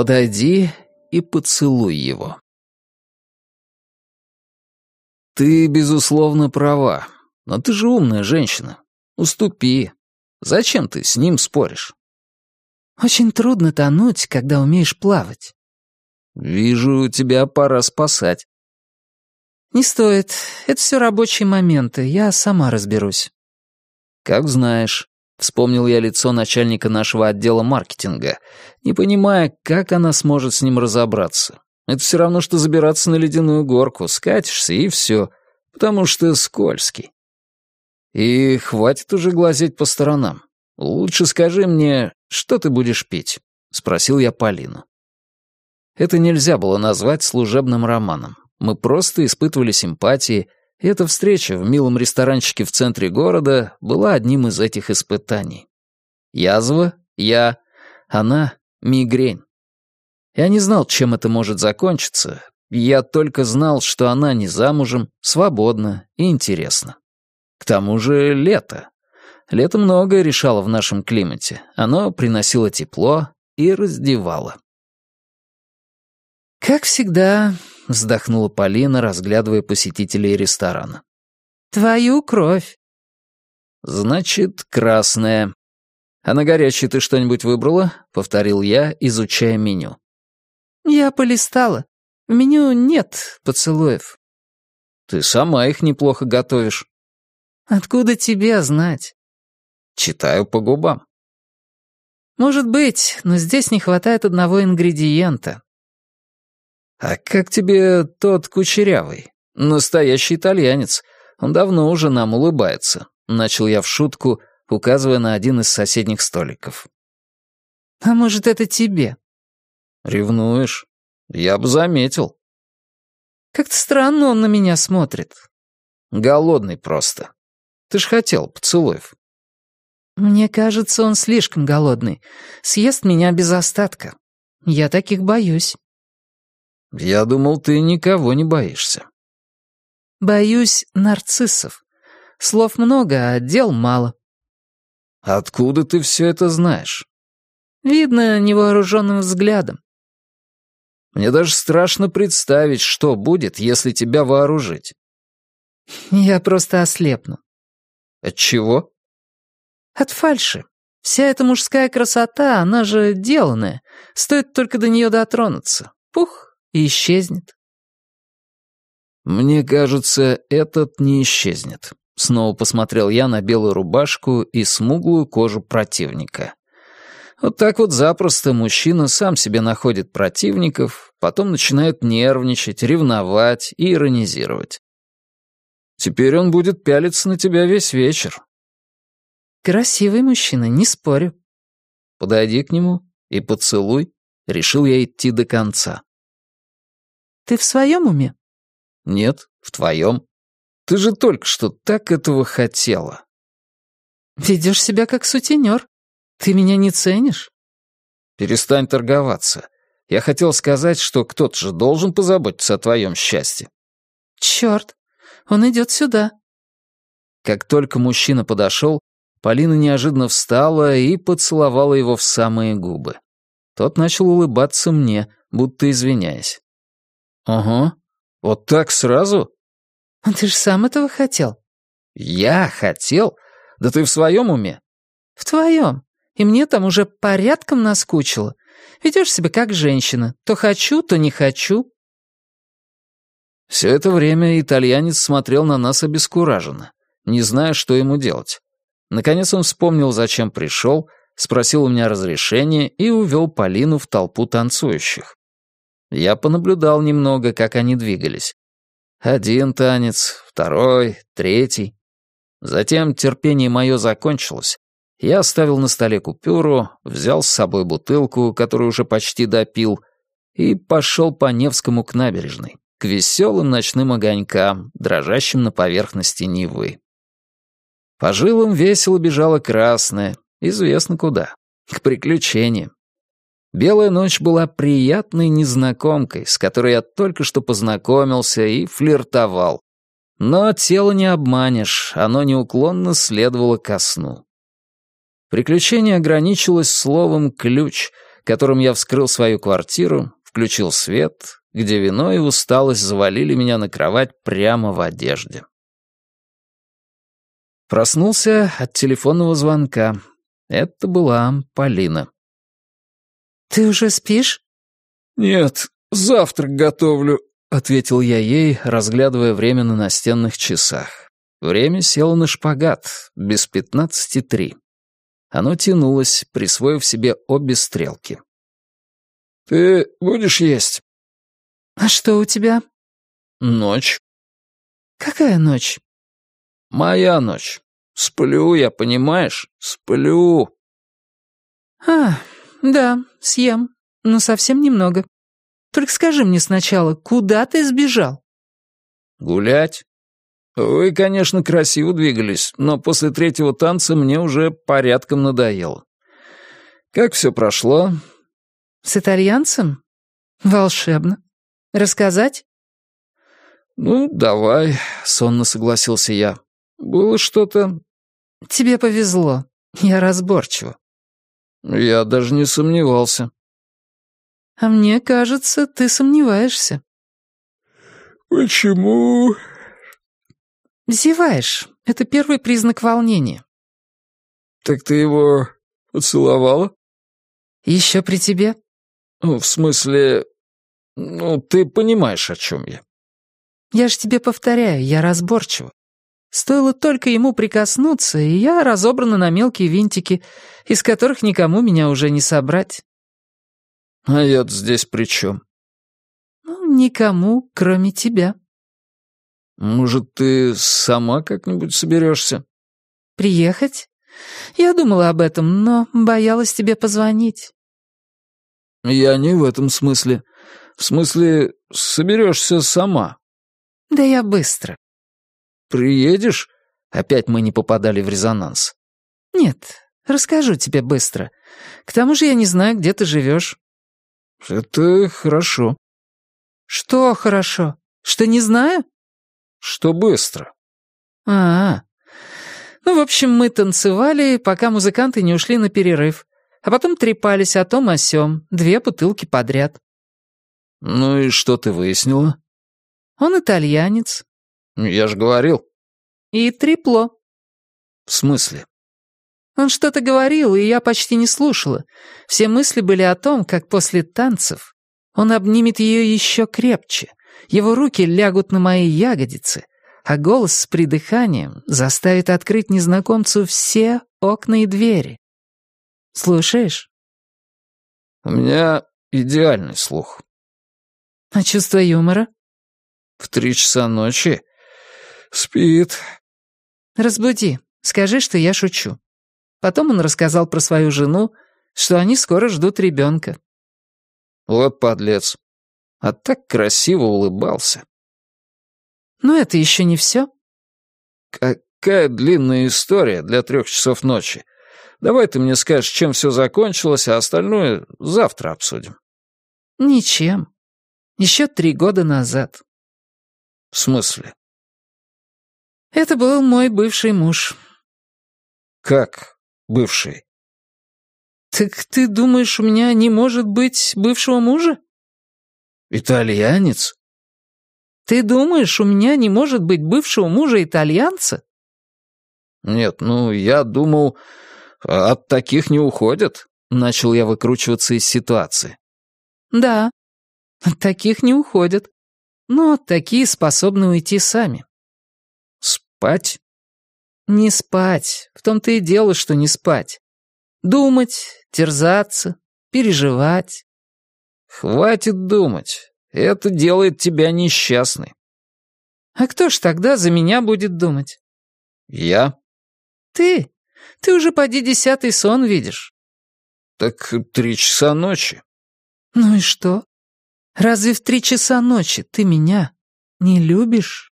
Подойди и поцелуй его. Ты, безусловно, права. Но ты же умная женщина. Уступи. Зачем ты с ним споришь? Очень трудно тонуть, когда умеешь плавать. Вижу, тебя пора спасать. Не стоит. Это все рабочие моменты. Я сама разберусь. Как знаешь. Вспомнил я лицо начальника нашего отдела маркетинга, не понимая, как она сможет с ним разобраться. Это все равно, что забираться на ледяную горку, скатишься и все, потому что скользкий. И хватит уже глазеть по сторонам. Лучше скажи мне, что ты будешь пить?» — спросил я Полину. Это нельзя было назвать служебным романом. Мы просто испытывали симпатии, эта встреча в милом ресторанчике в центре города была одним из этих испытаний. Язва, я, она, мигрень. Я не знал, чем это может закончиться. Я только знал, что она не замужем, свободна и интересна. К тому же лето. Лето многое решало в нашем климате. Оно приносило тепло и раздевало. «Как всегда», — вздохнула Полина, разглядывая посетителей ресторана. «Твою кровь». «Значит, красная. А на горячий ты что-нибудь выбрала?» — повторил я, изучая меню. «Я полистала. В меню нет поцелуев». «Ты сама их неплохо готовишь». «Откуда тебе знать?» «Читаю по губам». «Может быть, но здесь не хватает одного ингредиента». «А как тебе тот кучерявый? Настоящий итальянец. Он давно уже нам улыбается», — начал я в шутку, указывая на один из соседних столиков. «А может, это тебе?» «Ревнуешь? Я бы заметил». «Как-то странно он на меня смотрит». «Голодный просто. Ты ж хотел поцелуев». «Мне кажется, он слишком голодный. Съест меня без остатка. Я таких боюсь». «Я думал, ты никого не боишься». «Боюсь нарциссов. Слов много, а дел мало». «Откуда ты все это знаешь?» «Видно невооруженным взглядом. Мне даже страшно представить, что будет, если тебя вооружить. Я просто ослепну. От чего? От фальши. Вся эта мужская красота, она же деланная. Стоит только до нее дотронуться. Пух, и исчезнет. Мне кажется, этот не исчезнет. Снова посмотрел я на белую рубашку и смуглую кожу противника. Вот так вот запросто мужчина сам себе находит противников, потом начинает нервничать, ревновать и иронизировать. Теперь он будет пялиться на тебя весь вечер. Красивый мужчина, не спорю. Подойди к нему и поцелуй. Решил я идти до конца. Ты в своем уме? Нет, в твоем. Ты же только что так этого хотела. Ведешь себя как сутенер. Ты меня не ценишь? Перестань торговаться. Я хотел сказать, что кто-то же должен позаботиться о твоем счастье. Черт, он идет сюда. Как только мужчина подошел, Полина неожиданно встала и поцеловала его в самые губы. Тот начал улыбаться мне, будто извиняясь. «Ага, вот так сразу?» «Ты же сам этого хотел». «Я хотел? Да ты в своем уме?» «В твоем и мне там уже порядком наскучило. Ведешь себя как женщина. То хочу, то не хочу». Все это время итальянец смотрел на нас обескураженно, не зная, что ему делать. Наконец он вспомнил, зачем пришел, спросил у меня разрешения и увел Полину в толпу танцующих. Я понаблюдал немного, как они двигались. Один танец, второй, третий. Затем терпение мое закончилось, я оставил на столе купюру, взял с собой бутылку, которую уже почти допил, и пошел по Невскому к набережной, к веселым ночным огонькам, дрожащим на поверхности Невы. По жилам весело бежала красная, известно куда, к приключениям. Белая ночь была приятной незнакомкой, с которой я только что познакомился и флиртовал. Но тело не обманешь, оно неуклонно следовало ко сну. Приключение ограничилось словом «ключ», которым я вскрыл свою квартиру, включил свет, где вино и усталость завалили меня на кровать прямо в одежде. Проснулся от телефонного звонка. Это была Полина. «Ты уже спишь?» «Нет, завтрак готовлю», — ответил я ей, разглядывая время на настенных часах. Время село на шпагат, без пятнадцати три. Оно тянулось, присвоив себе обе стрелки. «Ты будешь есть?» «А что у тебя?» «Ночь». «Какая ночь?» «Моя ночь. Сплю я, понимаешь? Сплю». «А, да, съем, но совсем немного. Только скажи мне сначала, куда ты сбежал?» «Гулять. Вы, конечно, красиво двигались, но после третьего танца мне уже порядком надоело. Как все прошло?» «С итальянцем? Волшебно. Рассказать?» «Ну, давай», — сонно согласился я. Было что-то...» «Тебе повезло. Я разборчива». «Я даже не сомневался». «А мне кажется, ты сомневаешься». «Почему?» «Зеваешь. Это первый признак волнения». «Так ты его поцеловала?» «Еще при тебе?» «Ну, в смысле... Ну, ты понимаешь, о чем я». «Я ж тебе повторяю, я разборчива. Стоило только ему прикоснуться, и я разобрана на мелкие винтики, из которых никому меня уже не собрать. А я здесь при чем? Ну, никому, кроме тебя. Может, ты сама как-нибудь соберешься? Приехать? Я думала об этом, но боялась тебе позвонить. Я не в этом смысле. В смысле, соберешься сама. Да я быстро. «Приедешь?» Опять мы не попадали в резонанс. «Нет, расскажу тебе быстро. К тому же я не знаю, где ты живешь». «Это хорошо». «Что хорошо? Что не знаю?» «Что быстро». А, -а, Ну, в общем, мы танцевали, пока музыканты не ушли на перерыв, а потом трепались о том о сём, две бутылки подряд». «Ну и что ты выяснила?» «Он итальянец, «Я же говорил». «И трепло». «В смысле?» Он что-то говорил, и я почти не слушала. Все мысли были о том, как после танцев он обнимет ее еще крепче, его руки лягут на мои ягодицы, а голос с придыханием заставит открыть незнакомцу все окна и двери. Слушаешь? У меня идеальный слух. А чувство юмора? В три часа ночи «Спит». «Разбуди. Скажи, что я шучу». Потом он рассказал про свою жену, что они скоро ждут ребенка. Вот подлец. А так красиво улыбался. Но это еще не все. Какая длинная история для трех часов ночи. Давай ты мне скажешь, чем все закончилось, а остальное завтра обсудим. Ничем. Еще три года назад. В смысле? Это был мой бывший муж. Как бывший? Так ты думаешь, у меня не может быть бывшего мужа? Итальянец? Ты думаешь, у меня не может быть бывшего мужа-итальянца? Нет, ну, я думал, от таких не уходят. Начал я выкручиваться из ситуации. Да, от таких не уходят. Но такие способны уйти сами. Спать? Не спать. В том-то и дело, что не спать. Думать, терзаться, переживать. Хватит думать. Это делает тебя несчастной. А кто ж тогда за меня будет думать? Я. Ты. Ты уже поди десятый сон видишь. Так три часа ночи. Ну и что? Разве в три часа ночи ты меня не любишь?